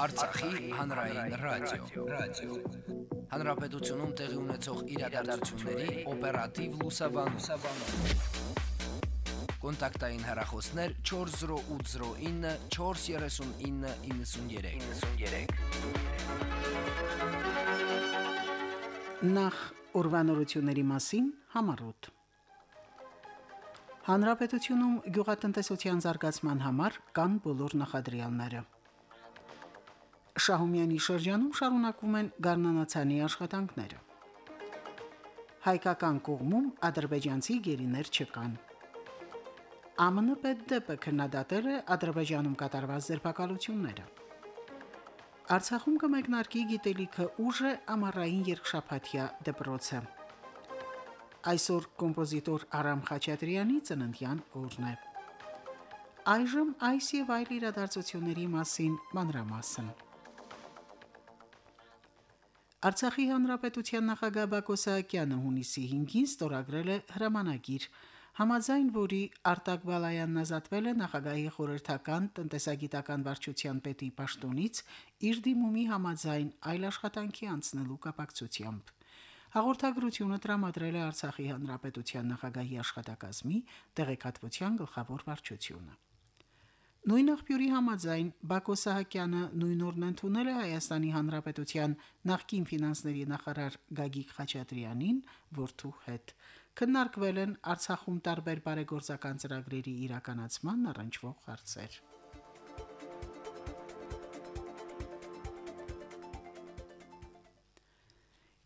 Արցախի հանրային ռադիո, ռադիո։ Հանրապետությունում տեղի ունեցող իրադարձությունների օպերատիվ լուսաբանում։ Կոնտակտային հեռախոսներ 40809 43993։ 93։ Նախ ուրվանորությունների մասին համառոտ։ Հանրապետությունում գյուղատնտեսության զարգացման համար կան բոլոր նախադրյալները։ Շահումյանի շրջանում շարունակվում են գառնանացանի աշխատանքները։ Հայկական կողմում ադրբեջանցի գերիներ չկան։ ԱՄՆ պետդեպը քննադատել է Ադրբեջանում կատարված ձերբակալությունները։ Արցախում կմեկնարկի գիտելիքը ուժը ամառային երկշաբաթյա դպրոցը։ Այսօր կոմպոզիտոր Արամ Խաչատրյանի ծննդյան օրն է։ Այժմ այս եւ այլ իրադարձությունների մասին մանրամասն։ Արցախի հանրապետության նախագահ Բակո Սահակյանը հունիսի 5-ին ստորագրել է հրամանագիր, համաձայն որի Արտակ Բալայանն ազատվել է նախագահի խորհրդական տնտեսագիտական վարչության պետի պաշտոնից իր դիմումի համաձայն այլ աշխատանքի անցնելու կապակցությամբ։ Հաղորդագրությունը տրամադրել է Արցախի հանրապետության նախագահի աշխատակազմի տեղեկատվության գլխավոր վարչությունը։ Նույն աղբյուրի համաձայն Բակո Սահակյանը նույն օրն ընդունել է Հայաստանի Հանրապետության նախկին ֆինանսների նախարար Գագիկ Խաչատրյանին որդու հետ։ Քննարկվել են Արցախում տարբեր բարեգործական ծրագրերի իրականացման առնչվող հարցեր։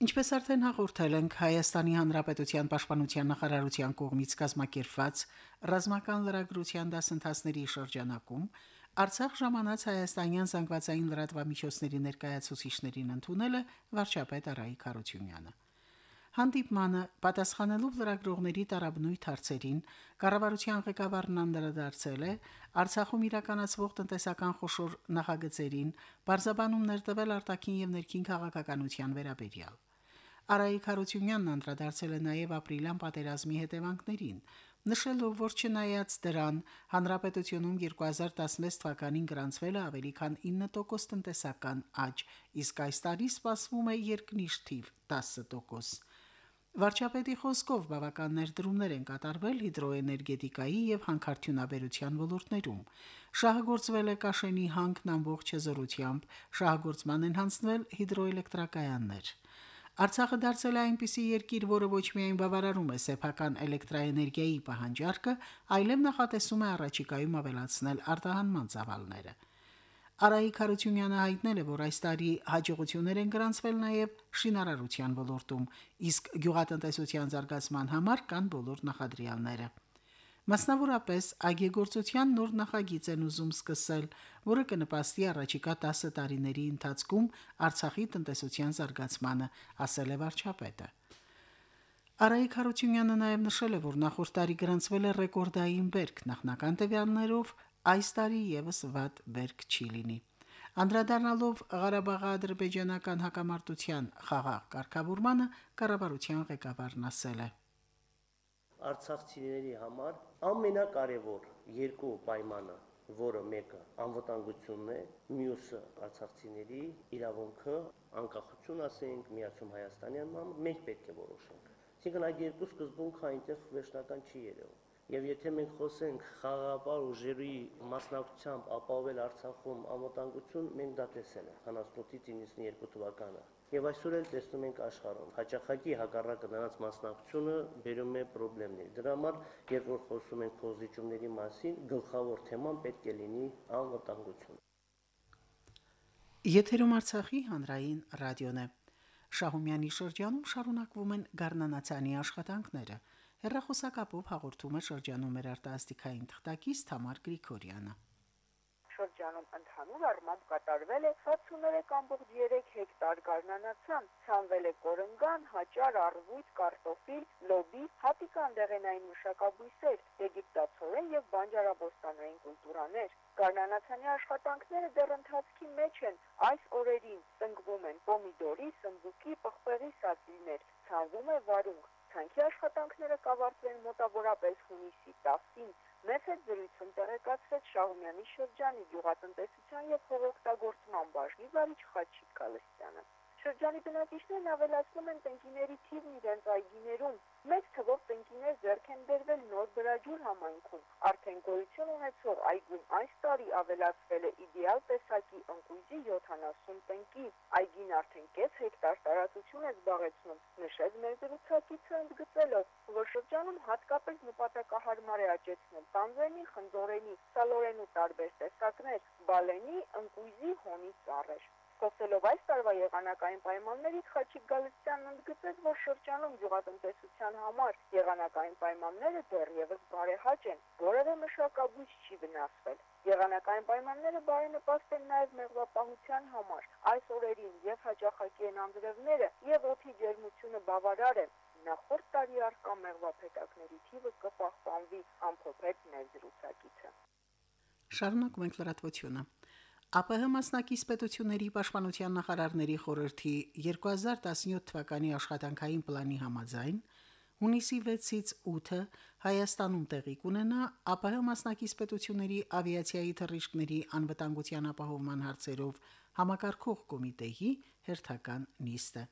Ինչպես արդեն հաղորդել ենք, Հայաստանի Հանրապետության Պաշտպանության նախարարության կողմից կազմակերպված ռազմական լրագրության դասընթացների շրջանակում Արցախ ժամանած հայաստանյան զանգվածային լրատվամիջոցների ներկայացուցիչներին ընդունելը վարչապետ Արայիկ Խարությունյանը։ Հանդիպմանը պատասխանելով լրագրողների տարաբնույթ հարցերին կառավարության ղեկավարն անդրադարձել է Արցախում իրականացվող տնտեսական խոշոր նախագծերին, բարձաբանում ներտվել արտաքին եւ ներքին քաղաքականության վերաբերյալ։ Արայիկ Հարությունյանն անդրադարձել է նաև ապրիլյան պատերազմի հետևանքներին, նշելով, որ չնայած դրան, հանրապետությունում 2016 թվականին գրանցվել է ավելի քան 9% տնտեսական աճ, իսկ այս տարի սպասվում է երկնիշ թիվ 10%։ Վարչապետի խոսքով բավական ներդրումներ են կատարվել հիդրոէներգետիկայի եւ հանքարդյունաբերության ոլորտներում։ Շահագործվել է Կաշենի հանքն ամբողջ հզորությամբ, շահագործման են հանձնվել հիդրոէլեկտրակայաններ։ Արցախը դարձել է այնպիսի երկիր, որը ոչ միայն բավարարում է սեփական էլեկտրաէներգիայի պահանջարկը, այլև նախատեսում է առաջիկայում ավելացնել արտահանման ծավալները։ Արայիկ Խարությունյանը հայտնել է, որ այս տարի հաջողություններ են գրանցվել նաև շինարարության ոլորտում, իսկ գյուղատնտեսության զարգացման համար կան բոլոր նախադրյալները։ Մասնավորապես այգեգործության նոր նախագիծ են ուզում սկսել, որը կնպաստի առաջիկա 10 տարիների ընթացքում Արցախի տնտեսության զարգացմանը, ասել է վարչապետը։ Արայիկ Խարությունյանը նաև նշել է, որ նախորդ տարի գրանցվել է ռեկորդային բերք, նախնական տվյալներով այս տարի եւս վատ բերք չի լինի։ Անդրադառնալով Ղարաբաղի ադրբեջանական հակամարտության խաղաղ կարգավորմանը, կառավարության ղեկավարն ասել է. Արցախցիների համար ամենակարևոր երկու պայմանը որը մեկը անվտանգությունն է, մյուսը արցախցիների իրավունքը, անկախություն ասենք, միացում Հայաստանյան մամ, մենք պետք է որոշենք։ Այսինքն այդ երկու սկզբունքը այնտեղ վերջնական չի երևում։ Եվ եթե մենք խոսենք խաղապար ուժերի մասնակցությամբ ապահովել Արցախում անվտանգություն, մենք դա տեսել ենք 98-ից 92 թվականը։ Եվ այսօր էլ տեսնում ենք աշխարհում հաճախակի հակառակը նրանց մասնակցությունը բերում է խնդիրներ։ Դրա համար, երբ որ խոսում ենք փոզիչումների մասին, գլխավոր թեման պետք է լինի անվտանգություն։ Եթերում Արցախի հանրային ռադիոն է։ Շահումյանի շրջանում շարունակվում են Գառնանացանի աշխատանքները։ Հերրախոսակապով հաղորդում է շրջանում մեր արտասթիկային թղթակից Թամար Գրիգորյանը շրջանում ընդհանուր առմամբ կատարվել է 63.3 հեկտար գարնանացան, ցանվել է կորնգան, հաճար, առվույթ, կարտոֆիլ, լոբի, հատիկան դեղենային մշակաբույսեր, եգիպտացորեն եւ բանջարաբոստանային կուլտուրաներ։ Գարնանացանի աշխատանքները դեռ ընթացքի մեջ են։ Այս օրերին տնկվում են պոմիդորի, սմբուկի, պղպեղի սացիլներ, ցանվում է վարունգ, Ցանքի աշխատանքները կավարտվեն մոտավորապես հունիսի 10-ին, Մեծ հետ զրույցում տեղեկացրեց Շահումյանի շրջանի գյուղատնտեսության եւ հողօգտագործման բաժնի վարիչ Խաչիկ Գալստյանը։ Շրջանի բնակիչներն ավելացնում են տնկիների թիվն իրենց այգիներում։ Մեծ թվով տնկիներ ձեռք են բերվել նոր Բրաջուր համայնքում։ Արդեն գոյություն ունեցող այգում այս տարի ավելացվել է իդեալ տեսակի ընկույզի 70 տնկի։ Այգին արդեն կես հեկտար տարածություն է զբաղեցնում, նշեց մեր դրուցակիցը ընդգծելով, որ շրջանում հատկապես նպատակահարմար է աճեցնել տանձենի, խնձորենի, սալորենու տարբեր տեսակներ, բալենի, ընկույզի, հոնի ծառեր։ Խոսելով այս տարվա եղանակային պայմաններից Խաչիկ Գալստյանն ընդգծեց, որ շրջանում գյուղատնտեսության համար եղանակային պայմանները դեռևս բարեհաճ են, որևէ մշակաբույս չի վնասվել։ Եղանակային պայմանները բարենպաստ են նաև մեղվապահության համար։ Այս օրերին եւ հաջախակի են անդրևները եւ օդի ջերմությունը բավարար է։ Նախորդ տարի արկա մեղվափետակների թիվը կպահպանվի, ամփոփեց մեր զրուցակիցը։ Շարունակում ենք լրատվությունը։ ԱՊՀ մասնակից պետությունների պաշտպանության նախարարների խորհրդի 2017 թվականի աշխատանքային պլանի համաձայն հունիսի 6-ից 8-ը Հայաստանում տեղի կունենա ԱՊՀ մասնակից պետությունների ավիացիայի թռիչքների անվտանգության ապահովման հարցերով համակարգող կոմիտեի հերթական նիստը։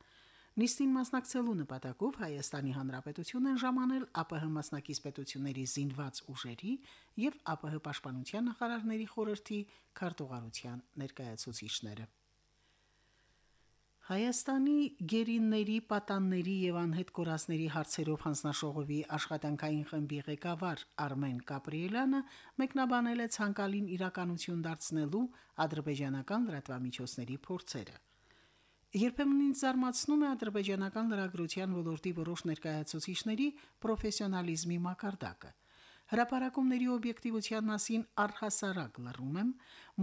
Նիստին մասնակցելու նպատակով Հայաստանի Հանրապետությունն ժամանել ԱՊՀ մասնակից պետությունների զինված ուժերի եւ ԱՊՀ պաշտպանության նախարարների խորհրդի քարտուղարության ներկայացուցիչները։ Հայաստանի գերինների, պատանների եւ անհետ կորածների հարցերով հանձնաշողովի աշխատանքային խմբի ղեկավար Արմեն Կապրիելյանը մեկնաբանել է ցանկալին իրականություն դարձնելու ադրբեջանական լրատվամիջոցների փորձերը։ Երբեմն ինձ զարմացնում է ադրբեջանական լրագրության ոլորտի որոշ ներկայացուցիչների պրոֆեսիոնալիզմի մակարդակը։ Հրապարակումների օբյեկտիվության մասին առհասարակ լռում եմ,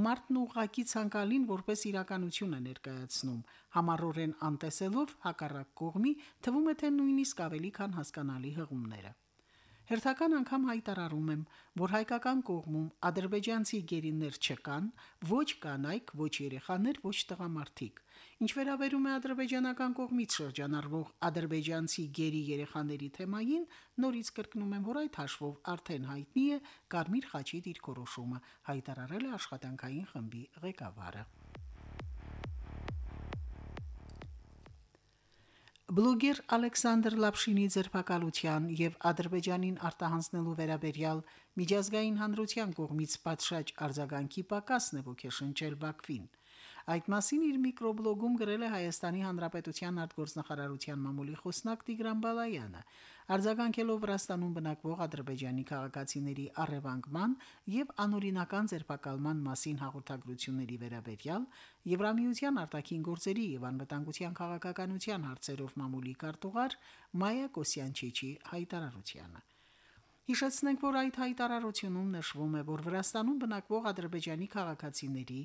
մարդն ուղակի ցանկալին որպես իրականություն է ներկայացնում, համառորեն անտեսելով հակառակ կողմի, թվում է թե նույնիսկ ավելի քան հասկանալի հղումները։ Հերթական անգամ հայտարարում եմ, որ հայկական կողմում ադրբեջանցի գերիներ չկան, ոչ կանայք, ոչ երեխաներ, ոչ տղամարդիկ։ Ինչ վերաբերում է ադրբեջանական կողմից շրջանառվող ադրբեջանցի գերի երեխաների թեմային, նորից կրկնում եմ, որ այդ հաշվով արդեն հայտնի է Կարմիր խաչի դիրքորոշումը, հայտարարել է աշխատանքային խմբի ղեկավարը։ Բլոգեր Ալեքսանդր Լապշինի ձերբակալության եւ Ադրբեջանին արտահանձնելու վերաբերյալ միջազգային հանրության կողմից պատշաճ արձագանքի պակասն է ոգեշնչել Բաքվին։ Այդ մասին իր միկրոբլոգում գրել է Հայաստանի Հանրապետության արտգործնախարարության մամուլի խոսնակ Տիգրան Բալայանը, արձագանքելով Վրաստանում բնակվող ադրբեջանի քաղաքացիների առևանգման եւ անօրինական ձերբակալման մասին հաղորդագրությունների վերաբերյալ Եվրամիության արտաքին գործերի եւ անվտանգության քաղաքականության հարցերով մամուլի կարտուղար Մայա Կոսյանչիչի հայտարարությանը։ Հիշեցնենք, որ այդ հայտարարությունում նշվում է, որ Վրաստանում բնակվող ադրբեջանի քաղաքացիների,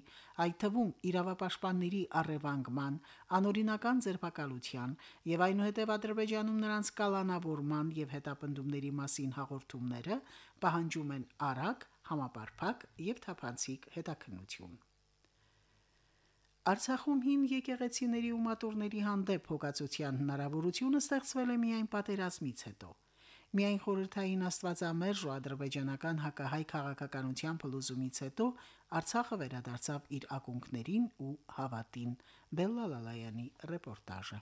այդ թվում իրավապաշտպանների առևանգման, անօրինական ձերբակալության եւ այնուհետեւ Ադրբեջանում նրանց կալանավորման եւ հետապնդումների մասին հաղորդումները պահանջում են արագ, համապարփակ եւ թափանցիկ հետաքննություն։ Արցախում հին եկեղեցիների ու մատուրների հանդեպ հոգացության հնարավորությունը ստեղծվել է միայն պատերազմից հետո։ Միայն խորհրդային Աստվածամերժ ու ադրբեջանական հակահայ քաղաքականության փլուզումից հետո Արցախը վերադարձավ իր ակունքներին ու հավատին։ Բելլալալայանի ռեպորտաժը։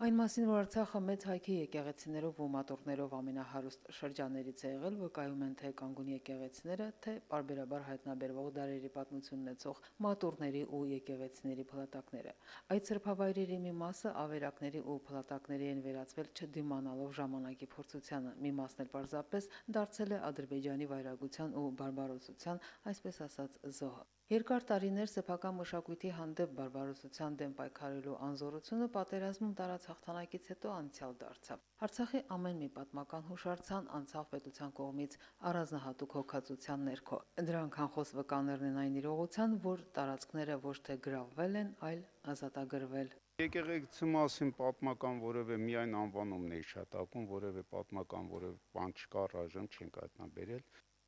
Այն մասին, որ Արցախը մեծ հայքի եկեղեցիներով ու մատորներով ամենահարուստ շրջաններից է եղել, վկայում են թե կանգուն եկեղեցիները, թե բարբերաբար հայտնաբերվող դարերի պատմություն ունեցող մատորների ու եկեղեցիների փլատակները։ Այդ սրբավայրերի մի մասը ավերակների ու փլատակների են վերածվել չդիմանալով ժամանակի փորձությանը։ Մի մասն էլ պարզապես դարձել է Ադրբեջանի վայրագության ու բարբարոսության, այսպես ասած, զոհը։ Երկար տարիներ սեփական մշակույթի հանդեպ բարբարոսության դեմ պայքարելու անզորությունը պատերազմում տարած հաղթանակից հետո անցյալ դարձավ։ Արցախի ամեն մի պատմական հուշարձան անցավ պետության կողմից առանձնահատուկ հոգացության ներքո։ Դրանք անխոս վկաներն են այն իրողության, որ տարածքները ոչ թե գրավվել են, այլ ազատագրվել։ Եկեղեցու մասին պատմական որևէ միայն անվանումն է շատակում, որևէ պատմական որևէ բան չկա, ռաժեմ չենք հայտնաբերել։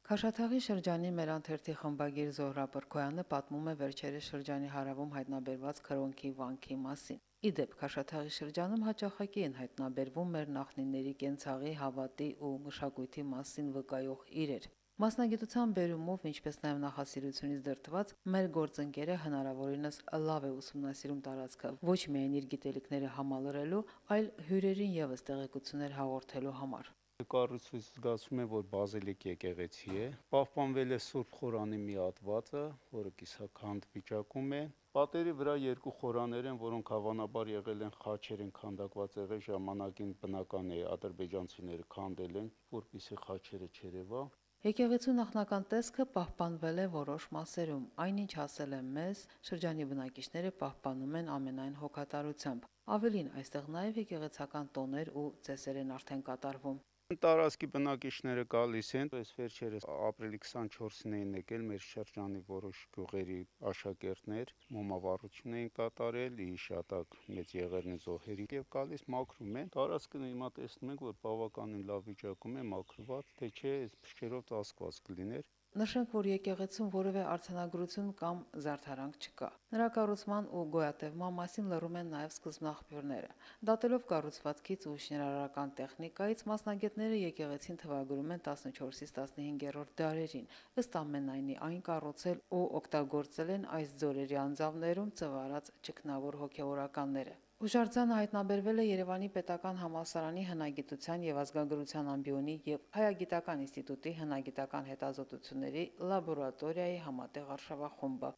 Քաշաթաղի շրջանի մեր անթերթի խմբագիր Զոհրա Պրկոյանը պատմում է վերջերս շրջանի հարավում հայտնաբերված քրոնքի վանքի մասին։ Իդեպ Քաշաթաղի շրջանում հաճախակի են հայտնաբերվում մեր նախնիների կենցաղի հավատի ու մշակույթի մասին վկայող իրեր։ Մասնագիտության բերումով, ինչպես նաև նախասիրությունից դրթված, մեր գործընկերը հնարավորինս լավ է ուսումնասիրում տարածքը ոչ միայն իր գիտելիքները համալրելու, այլ հյուրերին եւս տեղեկություններ հաղորդելու համար։ Կառուցույց զգացում եմ, որ բազիլիկ եկեղեցի է։ Պահպանվել է Սուրբ Խորանի մի հատվածը, որը կիսաքանդ վիճակում է։ Պատերի վրա երկու խորաններ են, որոնք հավանաբար եղել են խաչեր են քանդակված եղել ժամանակին բնական է ադրբեջանցիները քանդել են, որպեսզի խաչերը չերևա։ Եկեղեցու նախնական տեսքը պահպանվել է որոշ մասերում։ Այնինչ ասել է մեզ, շրջանի բնակիչները պահպանում են ամենայն հոգատարությամբ։ Ավելին, այստեղ նաև եկեղեցական տոներ ու ծեսեր են արդեն կատարվում։ Տարածքի բնակիչները գալիս են, այս վերջերս ապրիլի 24-ին էին եկել մեր շրջանի որոշ գյուղերի աշակերտներ, մոմավառություն էին կատարել, իշատակ մեծ եղերնի զոհերի եւ գալիս մաքրում են։ Տարածքը հիմա տեսնում ենք, որ բավականին լավ վիճակում է, մաքրված, թե չէ, այս փշերով ծածկված կլիներ։ Նշենք, որ եկեղեցուն որևէ արցանագրություն կամ զարդարանք չկա։ Նրա կառուցման ու գոյատևման մասին լրում են նաև սկզբնաղբյուրները։ Դատելով կառուցվածքից ու շինարարական տեխնիկայից մասնագետները եկեղեցին թվագրում են 14-ից 15-րդ դարերին։ Ըստ ամենայնի այն կառուցել ու օգտագործել են այս ձորերի անձավներում ծվարած ճգնավոր հոգեորականները։ Հուշարձանը հայտնաբերվել է Երևանի Պետական Համալսարանի հնագիտության եւ ազգագրության ամբիոնի եւ Հայագիտական ինստիտուտի հնագիտական հետազոտությունների լաբորատորիայի համատեղ արշավախումբը։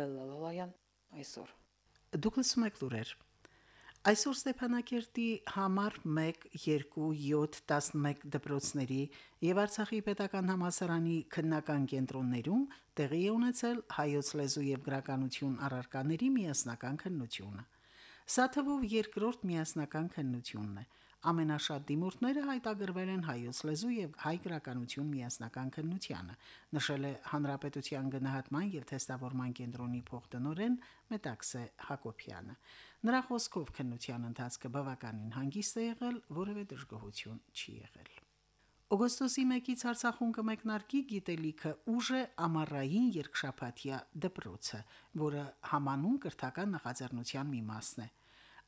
Բելլալալայան այսօր։ Դուք լսում եք լուրեր։ Այսօր Ստեփանակերտի համար 1, 2, 7, 11 դպրոցների եւ Արցախի Պետական Համալսարանի քննական կենտրոններում տեղի է ունեցել հայոց լեզու եւ գրականություն առարկաների միասնական քննությունը։ Սա թվով երկրորդ միասնական քննությունն է։ Ամենաշատ դիմորդները հայտագրվել են հայոց լեզու եւ հայ գրականություն միասնական քննությանը, նշել է Հանրապետության գնահատման եւ թեստավորման կենտրոնի փոխտնօրեն Մետաքսե Հակոբյանը։ Նրա խոսքով քննության ընթացքը բավականին հանգիստ է եղել, որևէ դժգոհություն չի եղել։ Օգոստոսի 1-ից Արցախում կմեկնարկի գիտելիքը ուժը ամառային երկշաբաթյա դպրոցը, որը համանուն կրթական նախաձեռնության մի մասն է։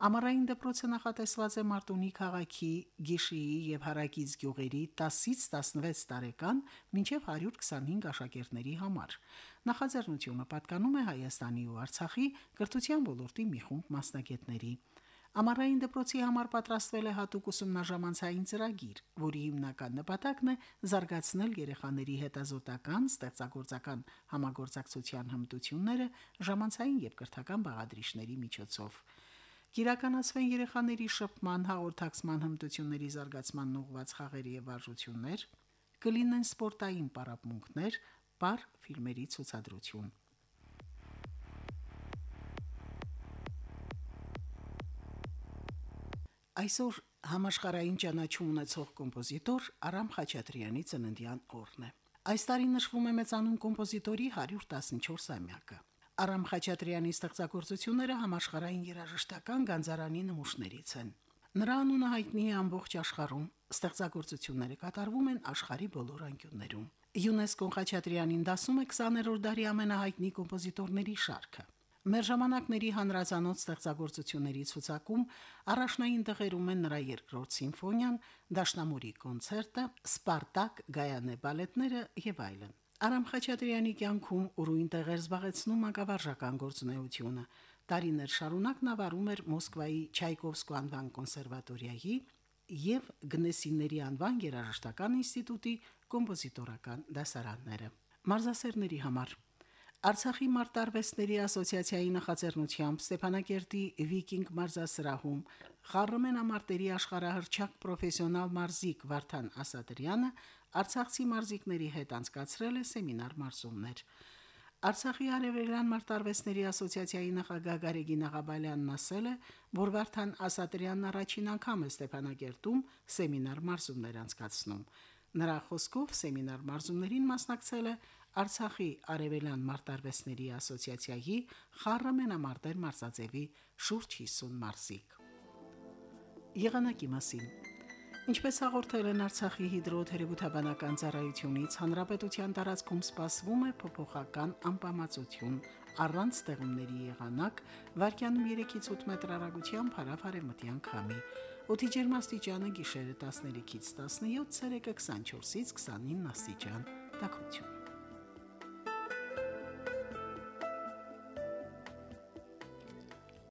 Ամառային դպրոցը նախատեսված է Մարտունի քաղաքի Գիշիի եւ Հարակից գյուղերի 10-ից 16 տարեկան մինչեւ 125 աշակերտների համար։ Նախաձեռնությունը պատկանում է Հայաստանի ու Արցախի կրթության ոլորտի մի խումբ մասնագետների։ Ամառային դպրոցի համար պատրաստվել է հատուկ ուսումնաժամանցային ծրագիր, որի հիմնական նպատակն է զարգացնել երեխաների հետազոտական, ստեղծագործական համագործակցության հմտությունները ժամանցային եւ կրթական բաղադրիչների միջոցով։ Կիրականացվեն երեխաների շփման, հաղորդակցման հմտությունների զարգացման ուղղված խաղերի եւ վարժություններ, կլինեն սպորտային պարապմունքներ, բար ֆիլմերի ցուցադրություն։ Այսօր համաշխարհային ճանաչում ունեցող կոմպոզիտոր Արամ Խաչատրյանի ծննդյան օրն է։ Այս տարի նշվում է մեծանուն կոմպոզիտորի 114-ամյակը։ Արամ Խաչատրյանի ստեղծագործությունները համաշխարհային երաժշտական գանձարանի նմուշներից են։ Նրա անունը հայտնի է ամբողջ աշխարհում։ Ստեղծագործությունները կատարվում են աշխարհի բոլոր անկյուններում։ ՅՈՒՆԵՍԿՕ-ն Խաչատրյանին դասում է 20-րդ դարի ամենահայտնի կոմպոզիտորների շարքը։ Մեր ժամանակների հանրազանոց ստեղծագործությունների ցուցակում առաջնային տեղերում են նրա երկրորդ սիմֆոնիան, Դաշնամուրի կոնցերտը, Սպարտակ, Գայանե բալետները եւ այլն։ Արամ Խաչատրյանի կյանքում ուրույն տեղեր զբաղեցնում մանկավարժական գործունեությունը։ Տարիներ շարունակ նա վարում էր Մոսկվայի Չայկովսկու անվան կոնսերվատորիայի եւ Գնեսիների անվան երաժշտական ինստիտուտի կոմպոզիտորական դասարանները։ Մարզասերների համար Արցախի մարտարվեստների ասոցիացիայի նախաձեռնությամբ Ստեփանակերտի Վիկինգ մարզասրահում Խառնմենամարտերի աշխարհահռչակ պրոֆեսիոնալ մարզիկ Վարդան Ասատրյանը Արցախցի մարզիկների հետ անցկացրել է սեմինար մարզումներ։ Արցախի արևելյան մարտարվեստների ասոցիացիայի նախագահ Գարեգին Աղաբալյանն ասել է, որ Վարդան Ասատրյանն առաջին անգամ է Ստեփանակերտում սեմինար մարզումներ անցկացնում։ Նրա խոսքով սեմինար մարզումներին մասնակցել է Արցախի Արևելյան մարտարվեստների ասոցիացիայի խառը մենամարտեր մարզաձևի շուրջ 50 մարզիկ։ Եղանակի մասին. Ինչպես հաղորդել են Արցախի հիդրոթերապևտաբանական ծառայությունից, հանրապետության տարածքում սպասվում է փոփոխական անպամացություն առանց ստեղումների եղանակ, վարկյանում 3-ից 8 մետր հեռագությամբ հարավ-արևմտյան քամի։ Օդի ջերմաստիճանը գիշերը 13-ից 17, ցերեկը 24-ից 29 աստիճան։ Տակություն։